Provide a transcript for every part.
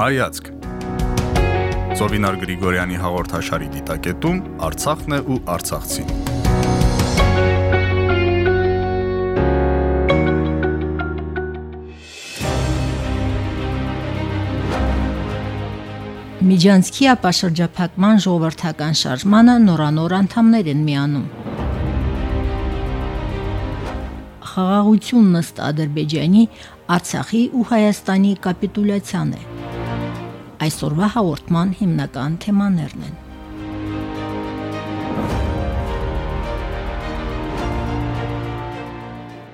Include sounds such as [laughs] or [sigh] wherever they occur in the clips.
Հայացք Զովինար Գրիգորյանի հաղորդաշարի դիտակետում Արցախն է ու Արցախցին։ Միջանցքի ապաշրջափակման ժողովրդական շարժմանը նորանոր անդամներ են միանում։ Խաղաղությունն ըստ Ադրբեջանի Արցախի ու Հայաստանի կապիտուլյացիան է։ Այսօրվա հաղորդման հիմնական թեմաներն են։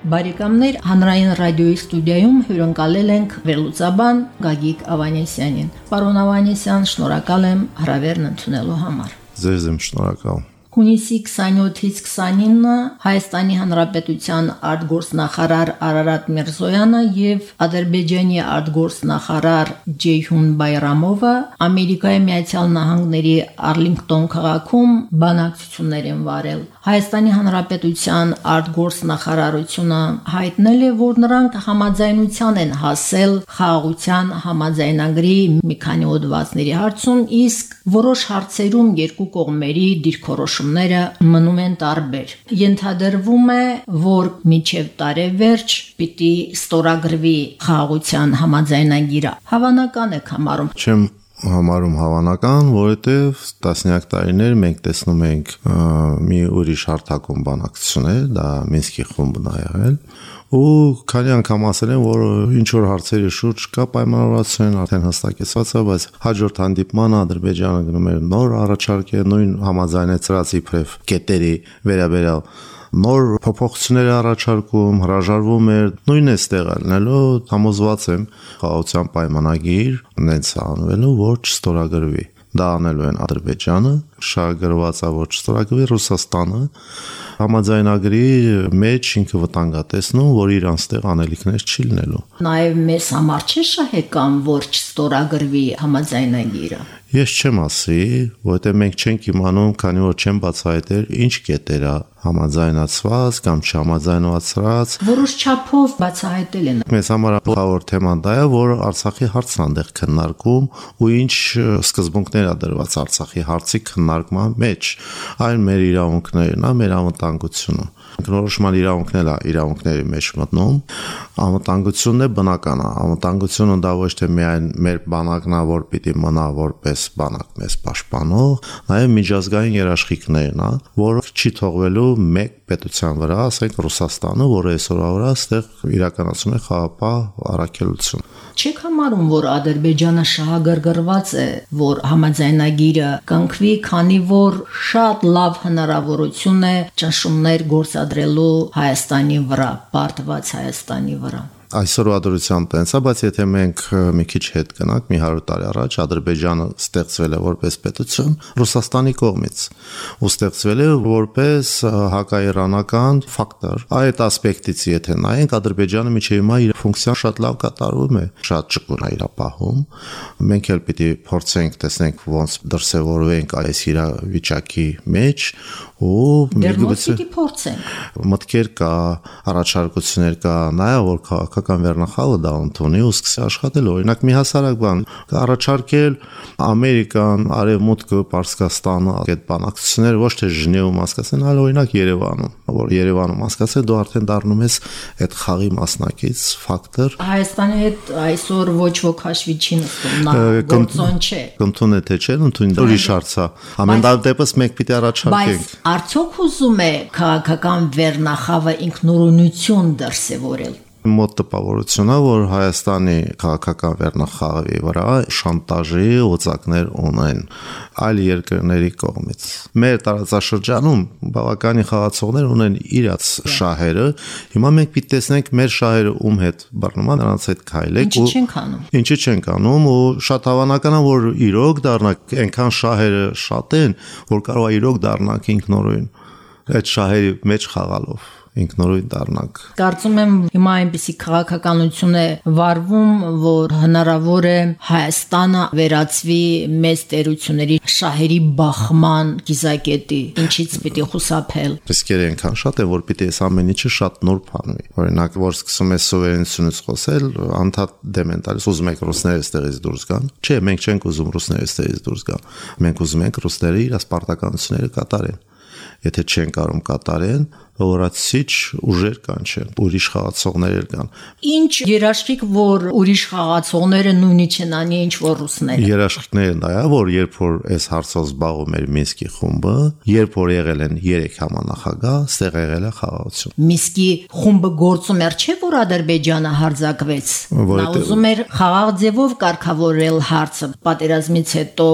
Բարեկամներ հանրային ռադիոյի ստուդիայում հյուրընկալել ենք վերլուծաբան Գագիկ Ավանեսյանին։ Պարոն Ավանեսյան, շնորհակալ եմ հրավերն ընդունելու համար։ Ձեզ եմ շնորհակալ։ Հունիսի 27-ից 29-ը Հայաստանի Հանրապետության արտգործնախարար Արարատ Միրզոյանը եւ Ադրբեջանի արտգործնախարար Ջեյհուն Բայրամովը Ամերիկայի Միացյալ Նահանգների Արլինգտոն քաղաքում բանակցություններ են վարել։ Հայաստանի Հանրապետության արտգործնախարարությունը հայտնել է, որ նրանք համաձայնության են հասել խաղաղության համաձայնագրի մի քանի օդվածների հարցում, իսկ որոշ հարցերում երկու կողմերի դիրքորոշում որոշումները մնում են տարբեր։ Ենթադրվում է, որ միջև տարեվերջ պիտի ստորագրվի խաղաղության համաձայնագիրը։ Հավանական է համարում։ Չեմ համարում հավանական, որովհետև տասնյակ տարիներ մենք տեսնում ենք մի ուրիշ հարթակում բանակցություններ, դա Մինսկի խումբն ա եղել, ու քանի անգամ ասել են, որ ինչ որ հարցերի շուրջ կա պայմանավորվածություն արդեն հստակեցված է, բայց հաջորդ հանդիպմանը Ադրբեջանը գնում էր նոր առաջարկը, նույն համաձայնեցրած իբրև կետերի վերաբերյալ նոր փոփոխություններ առաջարկում, հրաժարվում էր, նույն է ստեղալնելու, համոզված եմ խաղաղության պայմանագիր ունենց անվելու, որ չստորագրվի դա անելու են Ադրբեջանը, շահագրված է որ չստորագրվի Ռուսաստանը, համաձայնագրի մեջ ինքը վտանգատեսնում, որ իրանց տեղ անելիքներ չի լինելու։ Նաև մեզ համար չէ շահեկան, որ չստորագրվի համաձայնագիրը։ Ես չեմ ասի, որովհետև մենք չենք իմանում, քանի որ չեմ բացահայտել ինչ կետեր է համաձայնացված կամ չհամաձայնացված։ Որոշ չափով բացահայտել են։ Մեզ համար գլխավոր թեման դա է, որ Արցախի հարցն անդեղ քննարկում ու ինչ սկզբունքներ ա դրված Արցախի հարցի քննարկման մեջ։ Այն մեր իրավունքներն է, մեր անվտանգությունը Նորոշման իրավունքն է իրավունքների մեջ մտնում։ Անվտանգությունն է բնական է։ Անվտանգությունը դա ոչ թե միայն մեր բանակն է, որ պիտի մնա որպես բանակ մեզ պաշտպանող, նաև միջազգային երաշխիքներն է, որ չի թողվելու մեկ պետության վրա, ասենք Ռուսաստանը, որը այսօրվա վրա այստեղ իրականացում է խաղապահ առաքելություն։ Չեք համարում, որ Ադրբեջանը շահագրգռված է, որ համաձայնագիրը կնքվի, քանի որ շատ լավ հնարավորություն է ճնշումներ գործադրելու Հայաստանի վրա, պարտված Հայաստանի վրա այսօրվա դրության տենց է, բայց եթե մենք մի քիչ հետ գնանք, մի 100 տարի առաջ Ադրբեջանը ստեղծվել է որպես պետություն Ռուսաստանի կողմից ու ստեղծվել է որպես հակաիրանական ֆակտոր։ Այդ ասպեկտից եթե նայենք Ադրբեջանը միջև հիմա իր ֆունկցիան շատ լավ կատարում է, շատ ճկուն է իր ապահում։ Մենք էլ պիտի փորձենք տեսնենք ոնց դրսևորվենք այս իրավիճակի մեջ ու միգուցե փորձենք։ Մտքեր կա, առաջարկություններ կա, նայա որ քաղաքական վերնախավը դա ընդունի ու սկսի աշխատել։ Օրինակ մի հասարակ բան առաջարկել Ամերիկան, Արևմուտքը, Պարսկաստանը այդ բանակցություններ ոչ թե Ժնևում հասկացեն, այլ օրինակ Երևանում, որ Երևանում հասկացել դու արդեն դառնում ես այդ խաղի մասնակից ֆակտոր։ Հայաստանի հետ այսօր ոչ ոք հաշվի չի նստում, նա գործոն չէ։ Կընդունե թե չէ, ընդունի ուրիշ հարց է։ Ամեն դեպս մեկ պիտի առաջարկենք։ Բայց արդյոք ուզում է քաղաքական վերնախավը ինքնուրույնություն դրսևորել մոտ տպավորությունա, որ Հայաստանի քաղաքական վերնախավի վրա շանտաժի օծակներ ունեն այլ երկրների կողմից։ Մեր տարածաշրջանում բավականին խաղացողներ ունեն իրաց շահերը։ Հիմա մենք պիտի տեսնենք մեր շահերը ում հետ բռնում են, նրանց հետ քայլեք ու չենք անում։ Ինչի չենք անում ու շատ հավանական է որ իրոք դառնանք այնքան շահերը շատ են, որ կարող է իրոք դառնանք ինքնորոյն այդ շահերի մեջ խաղալով ինքնուրույն դառնանք։ Կարծում եմ հիմա այնպիսի քաղաքականություն է վարվում, որ հնարավոր է Հայաստանը վերածվի մեծ տերությունների շահերի բախման գիզակետի, ինչից պիտի խուսափել։ Ռիսկերը այնքան շատ են, որ պիտի այս ամեն ինչը շատ նոր փանվի։ Օրինակ, որ սկսում է սուվերենությունից խոսել, անդադ դեմ են տալիս, ուզում եք ռուսները այստեղից դուրս գան։ Չէ, մենք չենք ուզում ռուսները այստեղից դուրս գան։ Մենք ուզում ենք ռուսները իր սպարտականությունները կատարեն։ Եթե չեն կարող կատարեն, լորացիչ ուժեր կան չեն, ուրիշ խաղացողներ կան։ Ինչ երաշխիք, որ ուրիշ խաղացողները նույնի չեն անի, ինչ որ ռուսները։ Երաշխիքները դա է, որ երբ որ այս հարցով զբաղվում էր Մինսկի խումբը, երբ որ եղել են 3 համանախագահ, ստեղ եղել է խաղաղություն։ Մինսկի խումբը գործում էր, չէ՞ որ Ադրբեջանը հարձակվեց։ Նա ուզում էր խաղաղ ձևով կարգավորել հարցը։ Պատերազմից հետո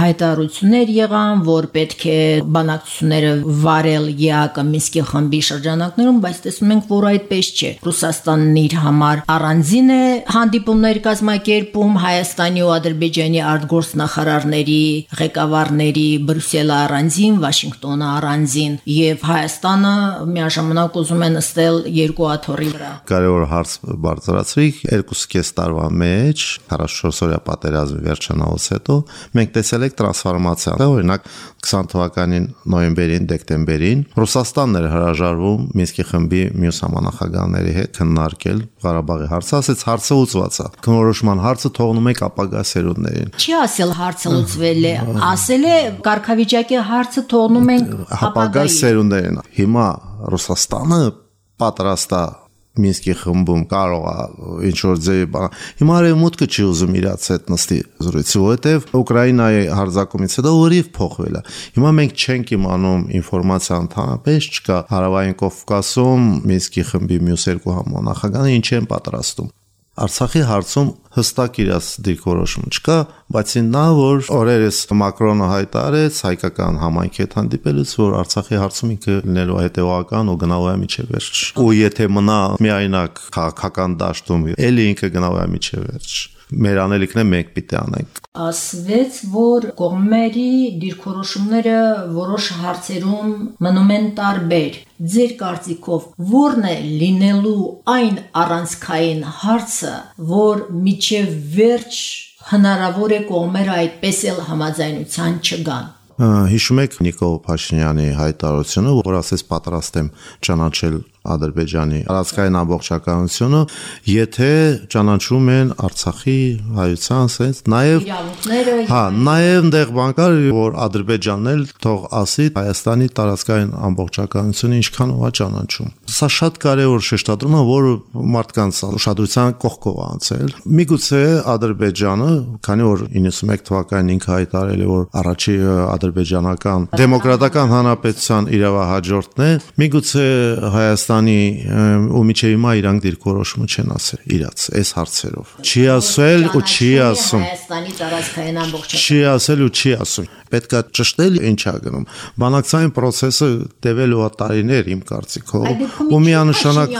հայտարարություններ եղան, որ պետք է բանակցությունները վարել ԵԱԿ-ը Մինսկի խմբի խմբի շրջանակներում, բայց տեսնում ենք, որ այդպես չէ։ Ռուսաստանն իր համար առանձին է հանդիպումներ կազմակերպում Հայաստանի ու Ադրբեջանի արտգործնախարարների, ղեկավարների Բրյուսելը առանձին, Վաշինգտոնը առանձին եւ Հայաստանը միաժամանակ ուզում է նստել երկու աթոռի վրա։ Կարևոր հարց բարձրացրի 2.5 տարվա մեջ 44 օրյա պատերազմի վերջանալուց հետո մենք տեսել ենք տրանսֆորմացիա։ Օրինակ 20 թվականին նոյեմբերին, դեկտեմբերին Ռուսաստանն էր հրաժարվում Մինսկի խմբի մյուս համանախագահների հետ քննարկել Ղարաբաղի հարցը, ասեց հարցը ուծված է։ Քնորոշման հարցը թողնում եք ապագա սերունդներին։ Չի ասել հարցը լուծվել է, ասել է կարգավիճակի հարցը թողնում ենք ապագա սերունդներին։ Հիմա Ռուսաստանը պատրաստ է Մինսկի խմբում կարող է ինչ որ ձեւի բան։ Հիմա արևմուտքը չի ուզում իրաց հետ նստի զրույցի, որովհետեւ Ուկրաինայի հարձակումից հետո ուրիշ փոխվել է։ Հիմա մենք չենք իմանում ինֆորմացիա ընդհանրապես չկա հարավային Կովկասում Մինսկի խմբի մյուս երկու համանախագահները ինչ են պատրաստում։ Արցախի հարցում հստակ իրաց դիրքորոշում չկա, բացի նա, որ օրերս Մակրոնը հայտարարեց հայկական համայնքի հետ հանդիպելուց, որ Արցախի հարցում ինքը լինելու հետևական ու գնալու է միջև վերջ։ Ու եթե մնա միայնակ քաղաքական դաշտում, ելի ինքը գնալու է միջև վերջ մեր անելիքն է մենք պիտի անենք։ Ասվեց, որ կողմերի դիրքորոշումները որոշ հարցերում մնում են տարբեր։ Ձեր կարծիքով ո՞րն է լինելու այն առանցքային հարցը, որ միջև վերջ հնարավոր է կողմերը այդպես էլ համաձայնության չգան։ Հիշում եք Նիկոլ Փաշինյանի հայտարարությունը, որ ասես պատրաստ եմ ճանաչել Ադրբեջանի առածքային ամբողջականությունը, եթե ճանաչում են Արցախի հայության sense, նաև հա, նաև այնտեղ բան կար, որ Ադրբեջանն էլ թող ասի Հայաստանի տարածքային ամբողջականությունը ինչքան ո՞ա ճանաչում։ Սա շատ կարևոր շեշտադրում է, որ մարդկանց ուշադրության կողքով անցել։ Միգուցե Ադրբեջանը, քանի որ 91 թվականին ինքը հայտարարել է, որ առաջի ադրբեջանական դեմոկրատական հանրապետության իրավահաջորդն է, միգուցե Հայաստան Հայաստանի ու միջև հիմա իրանք դիրքորոշումը չեն ասել իրաց այս հարցերով։ Չի ասել ու չի ասում։ Հայաստանի տարածքային ամբողջական։ Չի ասել ու չի ասում։ Պետքա ճշտել ինչա գնում։ Բանակցային process-ը տևելու է տարիներ իմ կարծիքով։ Ու միանշանակ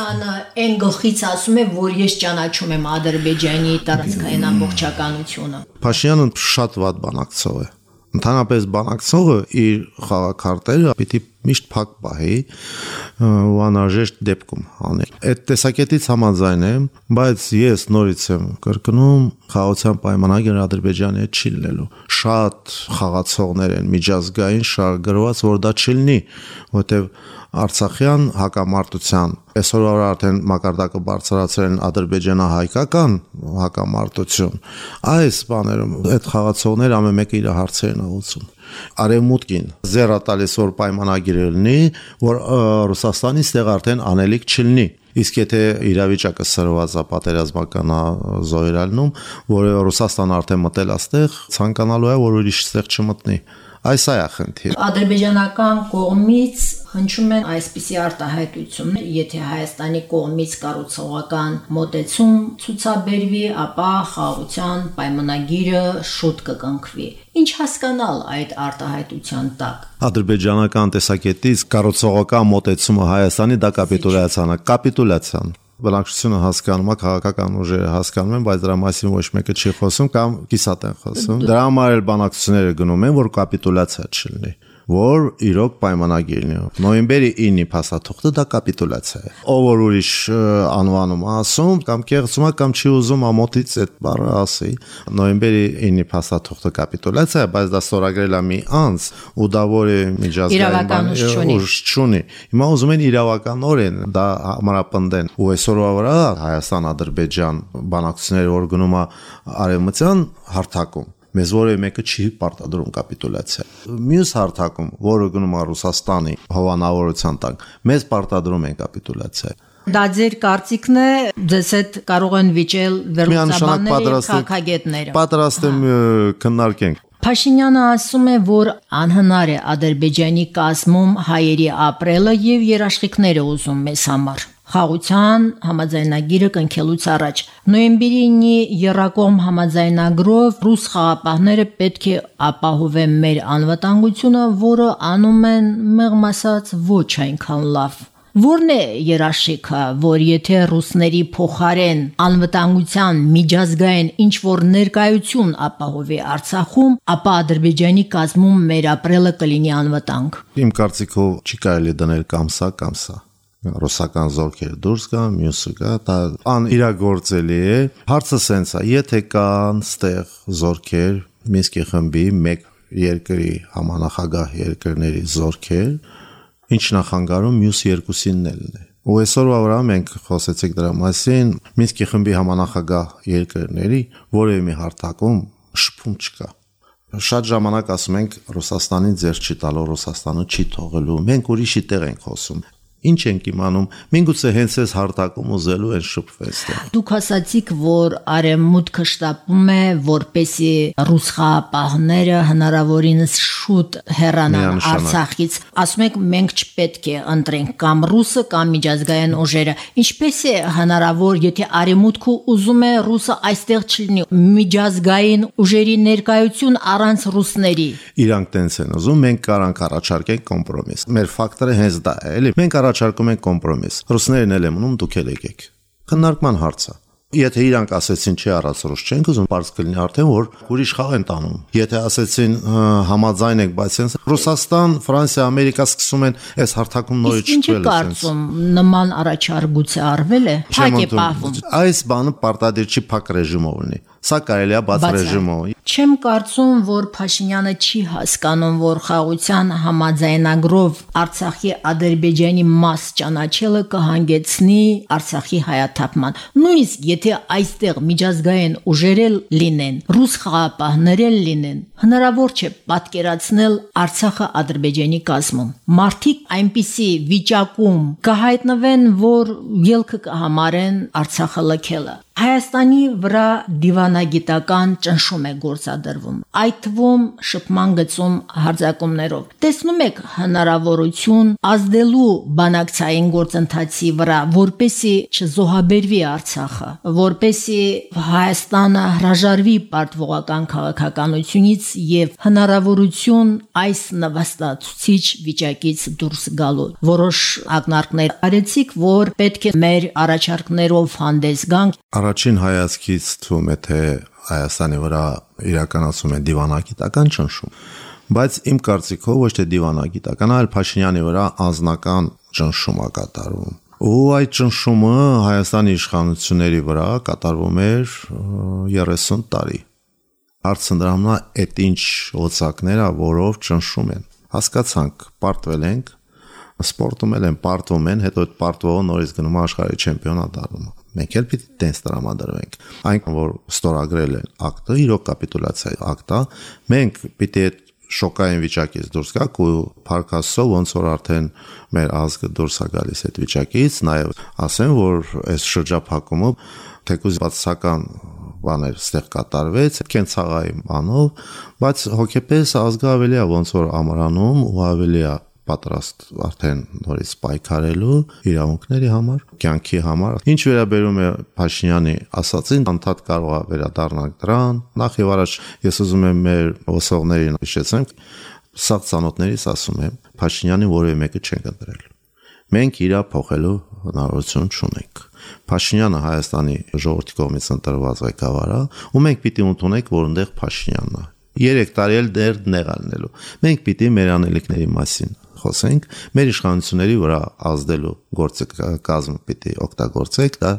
այն գլխից ասում է, որ ես ճանաչում եմ Ադրբեջանի տարածքային ամբողջականությունը։ Փաշինյանը շատ վատ բանակցող է Ընդհանրապես բանակցողը իր խաղակարտերը պիտի միշտ փակ պահի ու անհրաժեշտ դեպքում անի։ Այդ տեսակետից համաձայն եմ, բայց ես նորից եմ կրկնում, խաղացան պայմանագիրը Ադրբեջանի հետ չի լինելու։ Շատ խաղացողներ են միջազգային շարգրված, որ դա չլինի, որտեղ Արցախյան հակամարտության այսօր արդեն մակարդակը բարձրացրել են ադրբեջանա-հայկական հակամարտություն այս բաներում այդ խաղացողները ամեն մեկը իր հարցերն ուծում արևմուտքին զերա տալիս որ պայմանագիրը լինի որ Ռուսաստանից դեռ արդեն անելիք չլինի իսկ եթե իրավիճակը սրված է պատերազմական զոհերալնում որ Ռուսաստանը արդեն մտել աստեղ ցանկանալու է որ ուրիշ ստեղ չմտնի այս է խնդիրը ադրբեջանական կողմից հնչում են այսպիսի արտահայտություններ, եթե Հայաստանի կողմից կառուցողական մոտեցում ցուցաբերվի, ապա խաղաղության պայմանագիրը շուտ կկնքվի։ Ինչ հասկանալ այդ արտահայտության տակ։ Ադրբեջանական տեսակետից կառուցողական մոտեցումը Հայաստանի դա կապիտուլյացիան է, կապիտուլյացիան բնակչությունը հասկանում է, քաղաքական ուժերը հասկանում են, բայց դրա մասին ոչ մեկը չի խոսում կամ կիսատ են խոսում։ Դրա համար էլ բանակցությունները գնում են, որ կապիտուլյացիա չլինի որ իրոք պայմանագիրն է։ Նոյեմբերի 9-ի փաստաթուղթը դա կապիտուլյացիա է։ Ով որ ուրիշ անվանում ասում կամ կեղծում է կամ չի ուզում ամոթից այդ բառը ասի։ Նոյեմբերի 9-ի փաստաթուղթը կապիտուլյացիա է, բայց դա ստորագրել է մի անձ ու դա որը միջազգային ուժ չունի։ Հիմա ուզում են իրավականորեն դա համարապնդեն ու այսօրվա վրա Հայաստան-Ադրբեջան բանակցությունները որ գնում է արևմտյան հարթակում մեզ որևէ մեկը չի պարտադրում կապիտուլյացիա։ Մյուս հարթակում, որը գնում է Ռուսաստանի հովանավորության տակ, մեզ պարտադրում են կապիտուլյացիա։ Դա ձեր կարծիքն է, ձեզ հետ կարող են վիճել վերլուծաբանները, քաղաքագետները։ Պատրաստ եմ քննարկենք։ Փաշինյանը ասում է, որ անհնար է Ադրբեջանի կազմում հայերի ապրելը եւ երաշխիքները ուզում մեզ համար խաղության համաձայնագիրը կնքելուց առաջ. Նոյեմբերի 9-ի Երակոմ համաձայնագրով ռուս խաղապահները պետք է ապահովեն մեր անվտանգությունը, որը անում են մեղմ ասած ոչ այնքան լավ։ Որն է երաշխիքը, որ եթե ռուսների փոխարեն անվտանգության միջազգային ինչ որ ներկայություն ապահովի Արցախում, ապա Ադրբեջանի կազմում մեր ապրելը կլինի անվտանգ։ Իմ կարծիքով չի կարելի դնել կամսա կամսա ռուսական զորքեր դուրս գա, մյուսը գա, դա ան իրագործելի է։ Հարցը սենց է, եթե կան ստեղ զորքեր Մինսկի խմբի մեկ երկրի համանախագահ երկրների զորքեր, ինչ նախանգարում մյուս երկուսինն էլ է։ Ու այսօրվա վրա մենք խոսեցիք դրա մասին, Մինսկի խմբի համանախագահ երկրների որևէ մի հարթակում շփում չկա շատ ժամանակ ասում ենք Ռուսաստանին ձեր չի տալու, Ռուսաստանը չի թողելու։ Մենք ուրիշի տեղ ենք խոսում։ Ինչ ենք իմանում։ Միգուցե հենց այս հարտակում ուզելու են շփվել դե։ Դուք ասացիք, որ արեմուտքը շտապում է, որպեսի ռուս խաղապահները հնարավորինս շուտ հեռանան Արցախից։ Ասում եք, մենք չպետք է ընտրենք կամ ռուսը կամ միջազգային ուժերը։ Ինչպես է հնարավոր, եթե արեմուտքը ուզում է ռուսը այստեղ չլինի միջազգային ուժերի ներկայություն առանց ռուսների։ Իրանք տենց են ուզում, մենք կարանք առաջարկենք կոմպրոմիս։ Մեր ֆակտորը հենց դա է, էլի։ Մենք առաջարկում ենք կոմպրոմիս։ Ռուսներն էլ են մնում, դուք էլ եկեք։ Քննարկման հարցը։ Եթե իրանք ասեցին չի առածրուս չենք ուզում, բարձ կլինի արդեն որ ուրիշ խաղ են տանում։ Եթե ասեցին համաձայն եք, բայց հենց Ռուսաստան, Ֆրանսիա, Ամերիկա սկսում են այս հարթակում նորից չկվել։ Ինչ կարծում նման առաջարկություն արվել է։ Փակ է պահվում։ Այս բանը պարտադիր չի փակ ռեժիմով լինի։ Սա կարելի է բաց ռեժիմով։ Չեմ կարծում, որ Փաշինյանը չի հասկանում, որ խաղության համաձայնագրով Արցախի Ադրբեջանի մաս ճանաչելը կհանգեցնի Արցախի հայաթափման։ Նույնիսկ եթե այստեղ միջազգային ուժերել լինեն, ռուս խաղապահներել լինեն, հնարավոր չէ պատկերացնել Արցախը Ադրբեջանի կազմում։ Մարտիկ այնպիսի վիճակում կհայտնվեն, որ ելքը կհամարեն Արցախը լքելը։ Հայաստանի վրա դիվանագիտական ճնշում է գործադրվում, այդ թվում շփման գծում հարձակումներով։ Տեսնում եք հնարավորություն ազդելու բանակցային գործընթացի վրա, որպեսի չզոհաբերվի Արցախը, որպեսի Հայաստանը հրաժարվի պարտվողական քաղաքականությունից եւ հնարավորություն այս նվաստացուցիչ վիճակից դուրս գալու։ Որոշ ակնարկներ արեցիք, որ պետք է մեր առաջարկներով հանդես գանք Առաջին հայացքից թվում է թե Հայաստանի վրա իրականացում է դիվանագիտական ճնշում, բայց իմ կարծիքով ոչ թե դիվանագիտական, այլ Փաշինյանի վրա անznական ճնշում է կատարվում։ Ու այդ ճնշումը Հայաստանի իշխանությունների վրա կատարվում էր 30 տարի։ Հարցը դրամն է, այդ ինչ օծակներ է, որով ճնշում են։ Հասկացանք, պարտվել ենք, սպորտում էլ են պարտվում են, հետո այդ պարտվողը նորից գնում է աշխարհի չեմպիոնատ դառնում մենք էլ պիտի տենց տրամադրվենք այն որ ստորագրել են ակտը իրոք կապիտուլյացիայի ակտա մենք պիտի այդ շոկային վիճակից դուրս գաք ու փարկասով ոնց որ արդեն մեր ազգը դուրս է գալիս այդ վիճակից նաև ասեմ որ այս շրջափակումը թեկուզ բացական բաներ ստեղ կատարվեց կենցաղայի բանով բայց հոգեպես ազգը ավելի է ոնց որ ամրանում ու ավելի է պատրաստ արդեն նորից պայքարելու իրավունքների համար, կյանքի համար։ Ինչ վերաբերում է Փաշինյանի ասացին, անդադ կարող է վերադառնալ դրան։ Նախ եւ առաջ ես ուզում եմ մեր ոսողներին հիշեցնեմ, սա ցանոթներից ասում եմ, Փաշինյանի որևէ մեկը չեն ընտրել։ Մենք իրա փոխելու հնարավորություն չունենք։ Փաշինյանը Հայաստանի ժողովրդի կողմից ընտրված ղեկավար է, ու մենք պիտի ընդունենք, որ այնտեղ Փաշինյանն է 3 տարի էլ դեռ նեղալնելու։ Մենք պիտի մեր անելիքների մասին խոսենք, մեր իշխանությունների վրա ազդելու գործը կազմը պիտի օգտագործեք, դա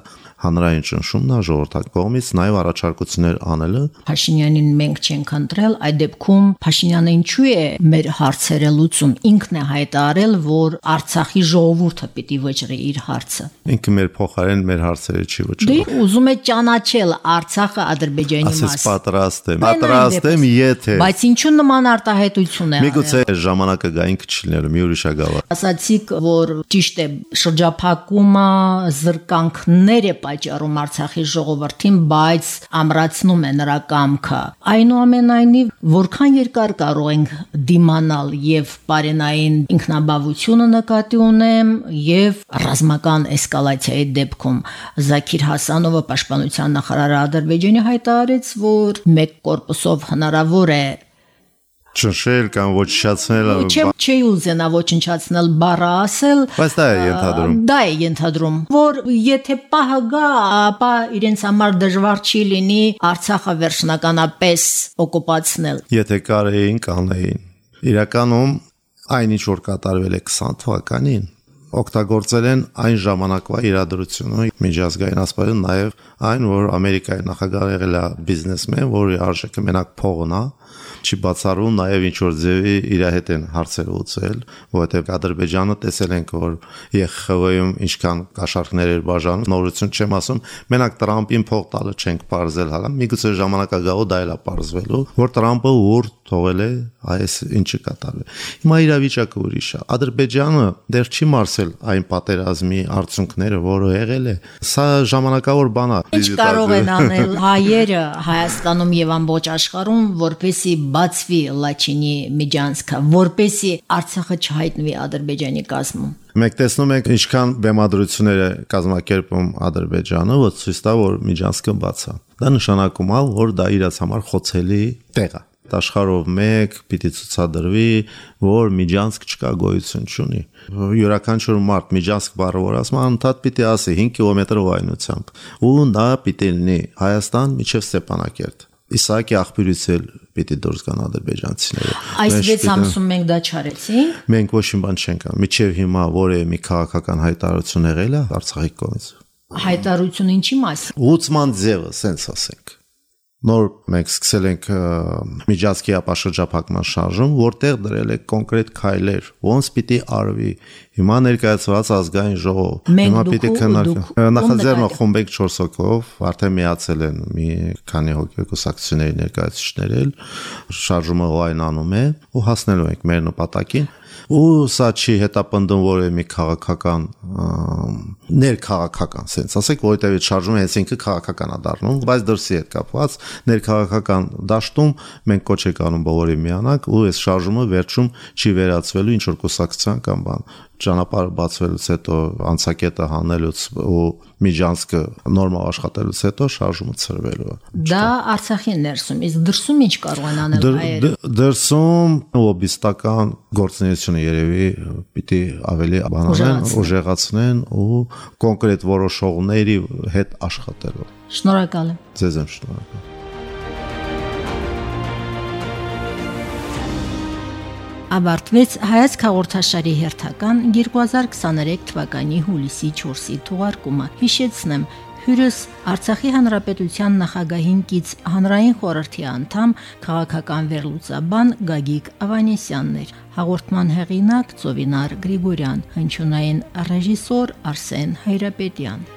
հանրային ճնշումն է ժողովրդական կողմից նաև առաջարկություններ անելը Փաշինյանին մենք չենք ընտրել այդ դեպքում Փաշինյանը ինչու է մեր հարցերը լուծում ինքն է հայտարարել որ Արցախի ժողովուրդը պիտի վճռի իր հարցը ինքը մեր փոխարեն մեր հարցերը չի վճռում Դե ուզում է ճանաչել Արցախը Ադրբեջանի մաս Ասես պատրաստ եմ պատրաստ եմ եթե Բայց ինչու նման արտահայտություն է Միգուցե ժամանակը գային քչիլները մի ուրիշ ագավա Ասացիք որ ճիշտ է շրջափակումը զրկանքներ է պատճառում Արցախի ժողովրդին, բայց ամրացնում է նրա կամքը։ Այնուամենայնիվ, որքան երկար կարող ենք դիմանալ եւ բարենային ինքնաբավությունը նկատի ունեմ եւ ռազմական էսկալացիայի դեպքում Զաքիր Հասանովը պաշտպանության նախարարը Ադրբեջանի հայտարարեց, որ մեկ կորպուսով հնարավոր է ճնշել կամ ոչնչացնել Չէ, չի ուզենա ոչնչացնել բառը ասել, բայց դա է ենթադրում։ Դա է ենթադրում, որ եթե պահը գա, ապա իրենց համար դժվար չի լինի Արցախը վերջնականապես օկուպացնել։ Եթե կարեին, կանեին։ Իրականում այնինչ որ կատարվել է 20 թվականին, օգտագործել են այն ժամանակվա իրադրությունը միջազգային ասպարեզում նաև այն որ ամերիկայի նախագահը եղել է բիզնեսմեն որի արժեքը մենակ փողն է չի բացառվում նաև ինչ որ ձևի իր հետ են հարցեր ուծել, որովհետև Ադրբեջանը տեսել ենք որ ԵԽԽՎ-ում ինչքան կաշառքներ էր բաժանում, նորություն չեմ ասում, մենակ Տրամպին փող տալը չենք parzել հալա, միգուցե ժամանակագահով դա էլ է parzվելու, որ Տրամպը ուր թողել է այս ինչը կատարվել։ Հիմա իրավիճակը ուրիշ է։ Ադրբեջանը դեռ չի մարսել այն պատերազմի արդյունքները, որը եղել է։ Սա ժամանակավոր բան է։ Ինչ կարող են անել [laughs] հայերը Հայաստանում եւ ամբողջ աշխարհում, որպեսի բացվի Լաչինի միջանցքը, որպեսի Արցախը չհայտնվի Ադրբեջանի կազմում։ Մենք տեսնում ենք ինչքան բեմադրություններ է կազմակերպում Ադրբեջանը, որ ցույց տա որ միջանցքը բաց է։ Դա նշանակում է, որ դա իրաց համար խոցելի տեղ է աշխարհով մեկ պիտի ցուցադրվի, որ միջանցք չկա գոյություն չունի։ Յուրաքանչյուր մարդ միջանցք բառը որ ասում անդադ պիտի ասի 5 կիլոմետր վայնությամբ ու դա պիտի լինի Հայաստան միջև Ստեփանակերտ։ Իսահակի աղբյուրից էլ պիտի դուրս գան ադրբեջանցիները։ Այս 6 ամսում մենք դա չարեցինք։ Մենք ոչ մի բան չենք անում։ Միջև հիմա որևէ մի քաղաքական հայտարարություն եղել է Արցախի կողմից։ Հայտարարություն ինչի մասին։ Ուցման ձևը, սենց ասենք նոր մենք սկսել ենք միջազգի ապաշրջափակման շարժում, որտեղ դրել է կոնկրետ քայլեր, ոնց պիտի արվի։ Հիմա ներկայացված ազգային ժողով, հիմա պիտի քննարկվի։ Նախաձեռնող խումբեք 4 հոգով արդեն միացել են մի քանի հոգի կուսակցությունների ներկայացուցիչներ շարժումը լայնանում է ու հասնելու ենք մեր նպատակին ու սա չի հետապնդում որևէ մի քաղաքական ներքաղաքական sense ասեք որովհետև այդ շարժումը հենց ինքը քաղաքական է դառնում բայց դրսի հետ կապված ներքաղաքական դաշտում մենք կոչ ենք անում բոլորի միանանք ու այս շարժումը վերջում չի վերացվելու ինչ որ կուսակցության կամ բան ճանապարհը բացվելուց հետո անցակետը հանելուց ու միջանցքը նորմալ աշխատելուց հետո շարժումը ծրվելու է։ Դա Արցախի ներսում, իսկ դրսում ինչ կարող են անել հայերը։ Դրսում լոբիստական գործունեությունը երևի պիտի ավելի բանանեն, ուժեղացնեն ու կոնկրետ որոշողների հետ աշխատելու։ Շնորհակալ եմ։ Ձեզ եմ շնորհակալ։ ավարտվեց հայաց հաղորդաշարի հերթական 2023 թվականի հուլիսի 4-ի թողարկումը։ Հիշեցնեմ, հյուրս Արցախի հանրապետության նախագահին կից հանրային խորհրդի անդամ քաղաքական վերլուծաբան Գագիկ Ավանեսյանն էր։ Հաղորդման հեղինակ Ծովինար Գրիգորյան, հնչյունային ռեժիսոր Արսեն Հայրապետյան։